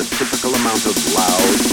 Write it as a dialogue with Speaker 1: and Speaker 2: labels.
Speaker 1: The a typical amount of loud.